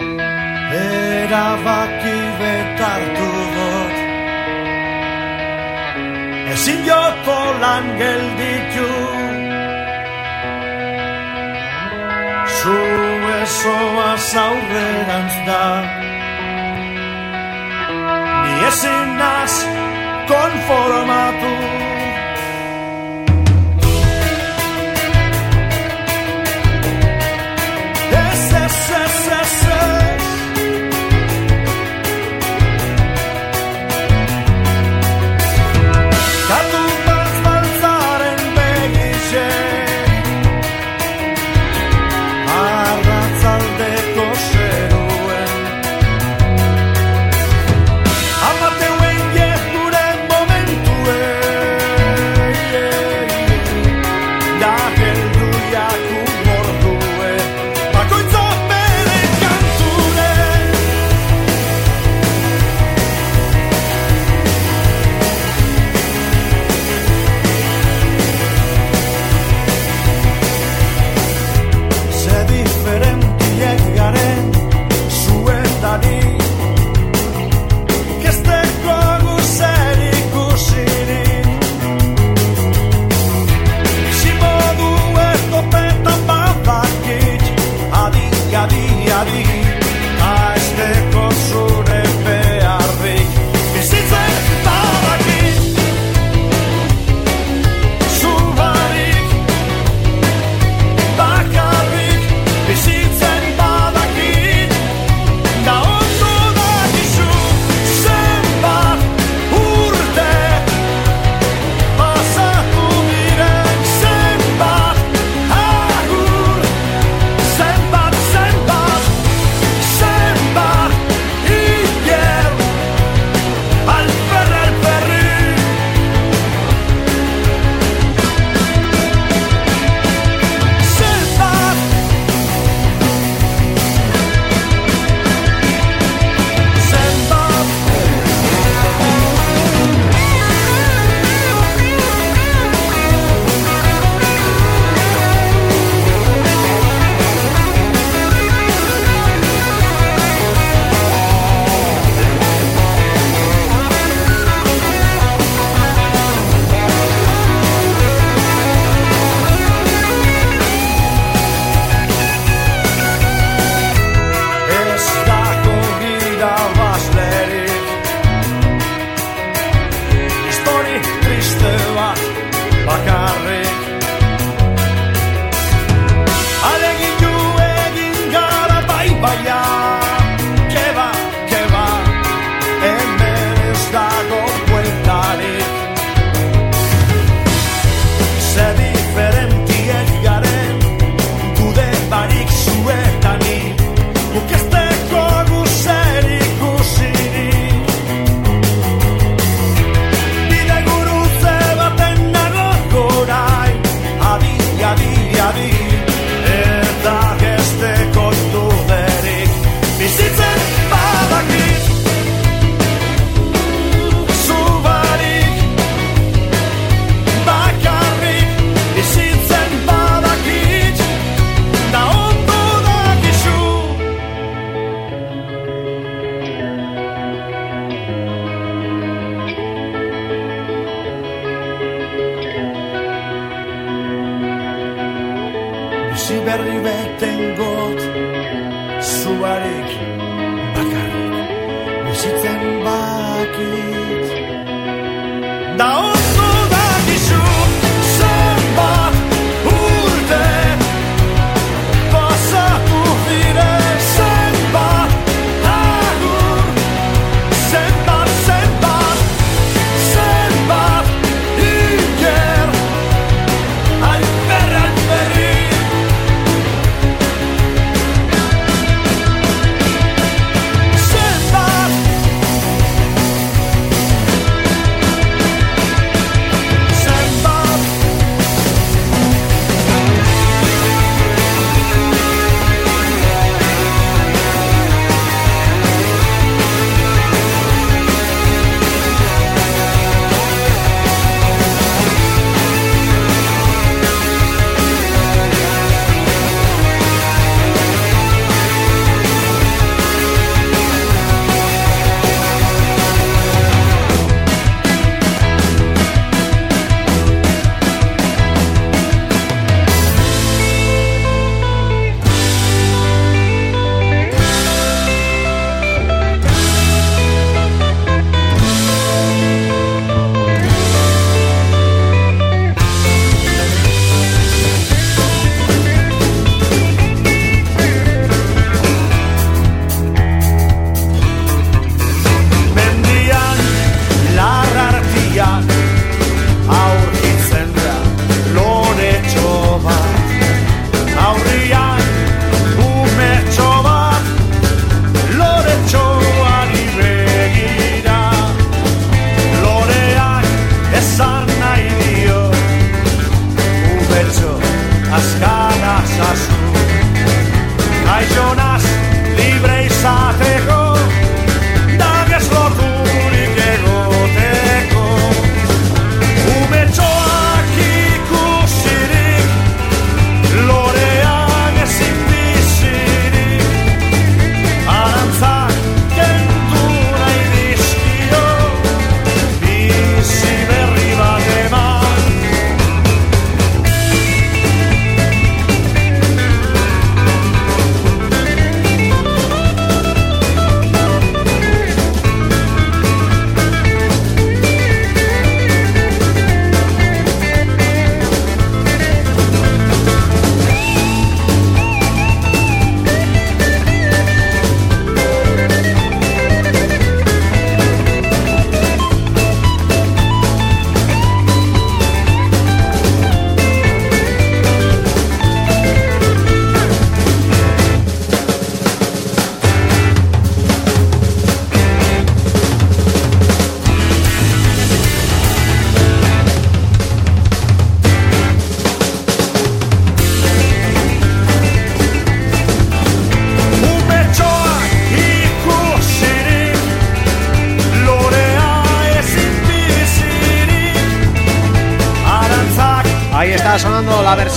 Ezin joko Zu ezoa zaurrerantz da Ni ezin naz konformatu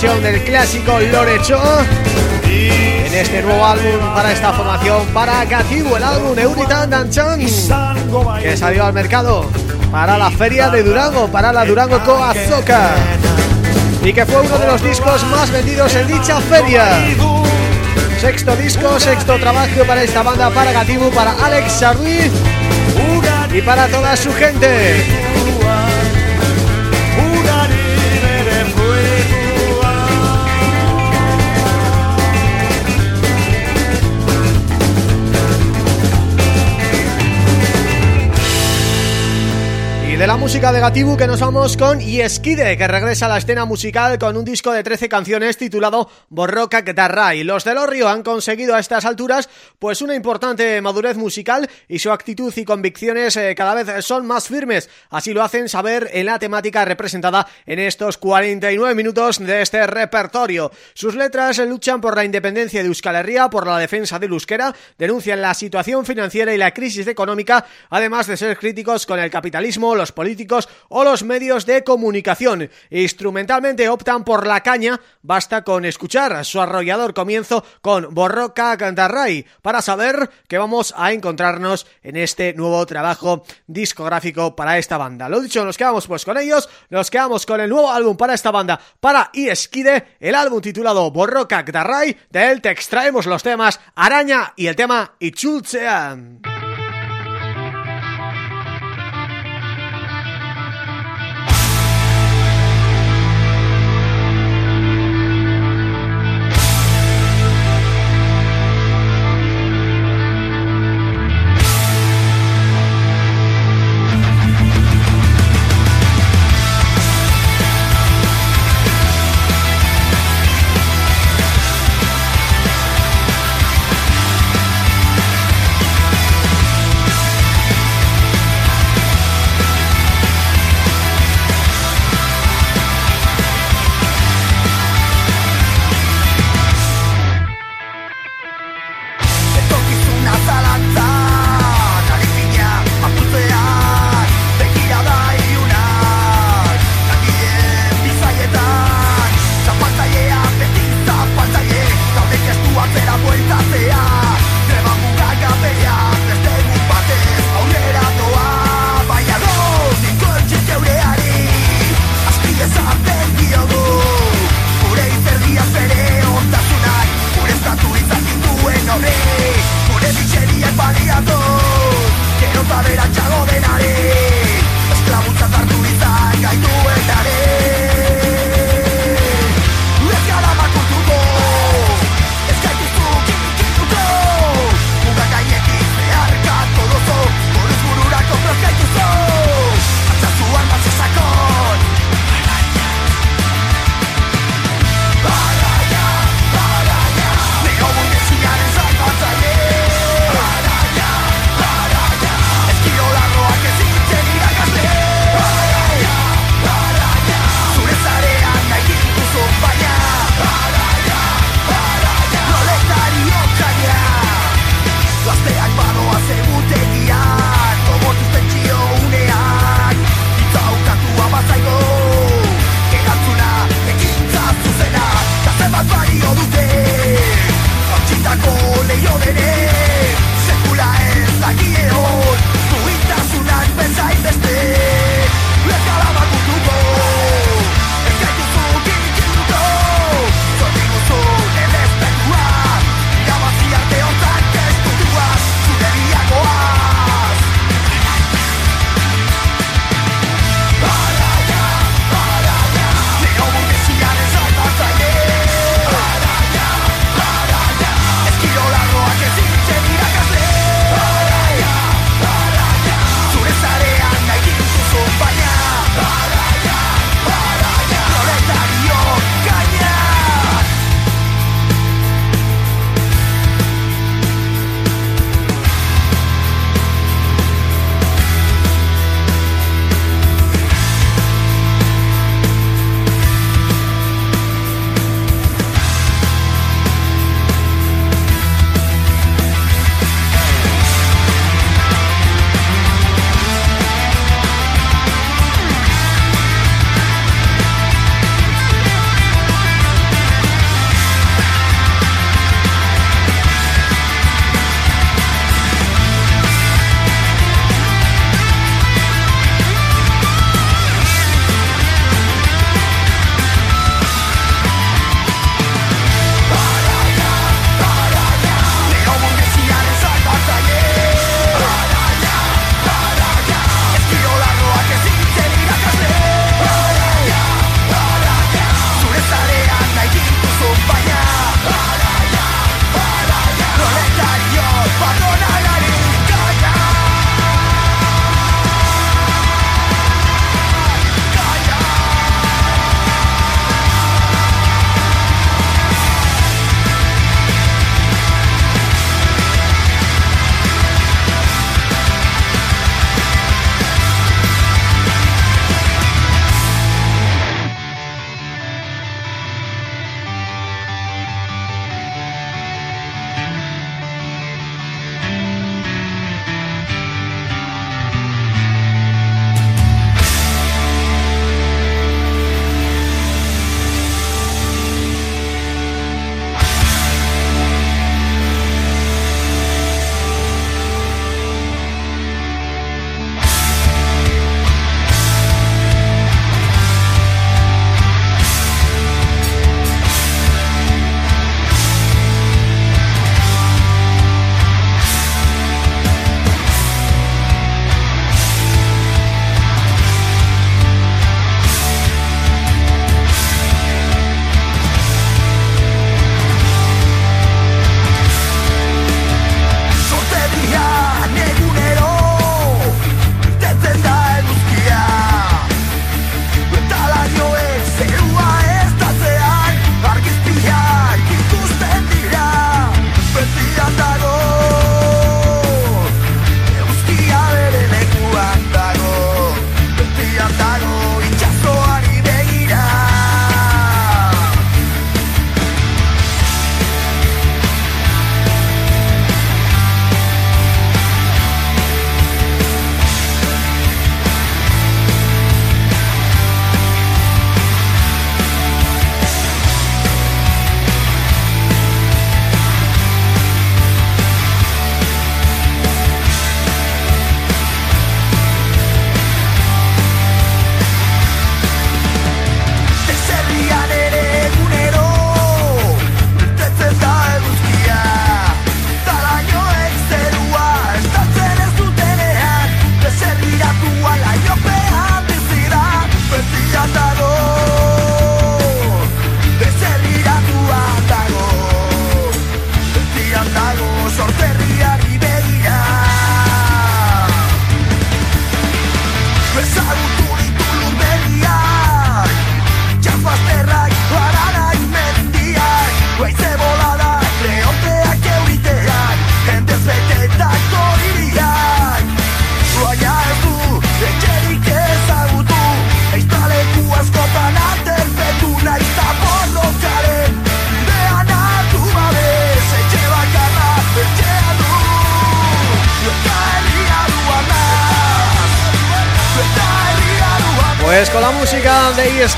del clásico Lorecho. En este nuevo álbum para esta formación Para Gatibu, el álbum Euritan Danchan Que salió al mercado para la feria de Durango Para la Durango Coazoca Y que fue uno de los discos más vendidos en dicha feria. Sexto disco, sexto trabajo para esta banda Para Gatibu, para Alex Sarruiz Y para toda su gente De la música de Gatibu que nos vamos con Yeskide, que regresa a la escena musical con un disco de 13 canciones titulado Borroca. Y los de Lorrio han conseguido a estas alturas pues una importante madurez musical y su actitud y convicciones eh, cada vez son más firmes. Así lo hacen saber en la temática representada en estos 49 minutos de este repertorio. Sus letras luchan por la independencia de Euskal Herria, por la defensa del euskera, denuncian la situación financiera y la crisis económica, además de ser críticos con el capitalismo, los políticos o los medios de comunicación. Instrumentalmente optan por la caña, basta con escuchar su arrollador comienzo con Borroca Cantarray para saber que vamos a encontrarnos en este nuevo trabajo discográfico para esta banda. Lo dicho, nos quedamos pues con ellos, nos quedamos con el nuevo álbum para esta banda, para Ieskide, el álbum titulado Borroca Cantarray, de él te extraemos los temas Araña y el tema Ichultzean.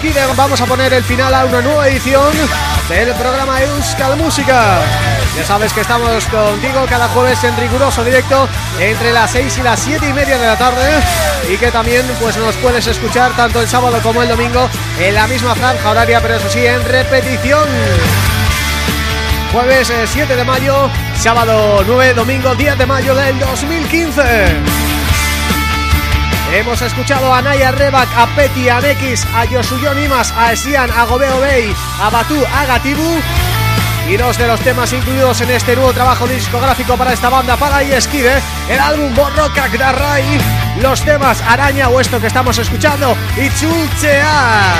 Eskide vamos a poner el final a una nueva edición del programa Euskal Música. Ya sabes que estamos contigo cada jueves en riguroso directo entre las 6 y las 7 y media de la tarde y que también pues nos puedes escuchar tanto el sábado como el domingo en la misma franja horaria, pero eso sí, en repetición. Jueves 7 eh, de mayo, sábado 9, domingo 10 de mayo del 2015. Hemos escuchado a Naya Rebak, a Peti, a Nekis, a Yosuyo Nimas, a Esian, a Gobeo Bey, a Batu, a Gatibu y dos de los temas incluidos en este nuevo trabajo discográfico para esta banda, para Esquive, el álbum Borroca Darray, los temas Araña o esto que estamos escuchando, y Chulchea.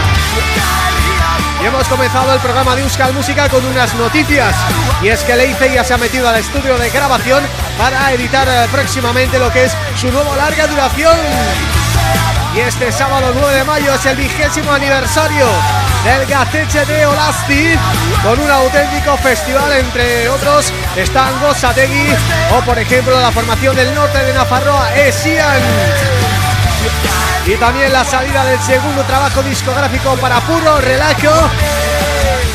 Y hemos comenzado el programa de Euskal Música con unas noticias Y es que Leice ya se ha metido al estudio de grabación Para editar eh, próximamente lo que es su nuevo larga duración. Y este sábado 9 de mayo es el vigésimo aniversario del Gateche de Olasti Con un auténtico festival entre otros Están Gozategui o por ejemplo la formación del norte de Nafarroa, Esian. Y también la salida del segundo trabajo discográfico para Puro Relajo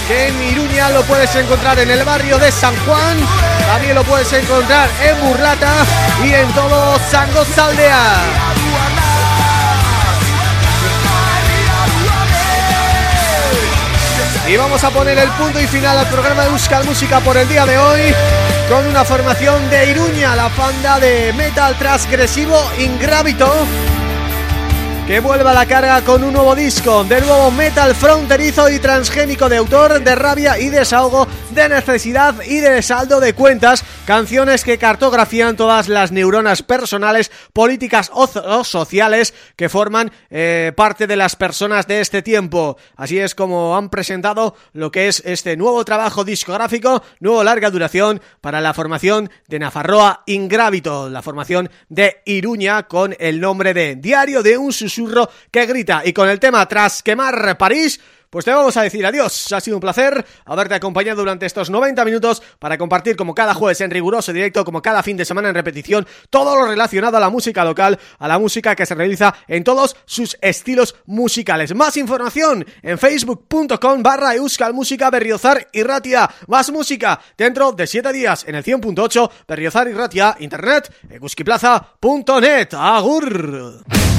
que en Iruña lo puedes encontrar en el barrio de San Juan también lo puedes encontrar en Burlata y en todo Sangosaldea Y vamos a poner el punto y final al programa de Euskal Música por el día de hoy Con una formación de Iruña, la banda de metal transgresivo Ingrábito que vuelve a la carga con un nuevo disco de nuevo metal fronterizo y transgénico de autor, de rabia y desahogo, de necesidad y de saldo de cuentas, canciones que cartografían todas las neuronas personales, políticas o, sociales que forman eh, parte de las personas de este tiempo. Así es como han presentado lo que es este nuevo trabajo discográfico, nuevo larga duración para la formación de Nafarroa Ingrávito, la formación de Iruña con el nombre de Diario de un susurro que grita y con el tema Tras quemar París pues te vamos a decir adiós. Ha sido un placer haberte acompañado durante estos 90 minutos para compartir como cada jueves en riguroso directo, como cada fin de semana en repetición, todo lo relacionado a la música local, a la música que se realiza en todos sus estilos musicales. Más información en facebook.com barra música berriozar y ratia. Más música dentro de 7 días en el 100.8 berriozar y ratia, internet, eguskiplaza.net. Agur.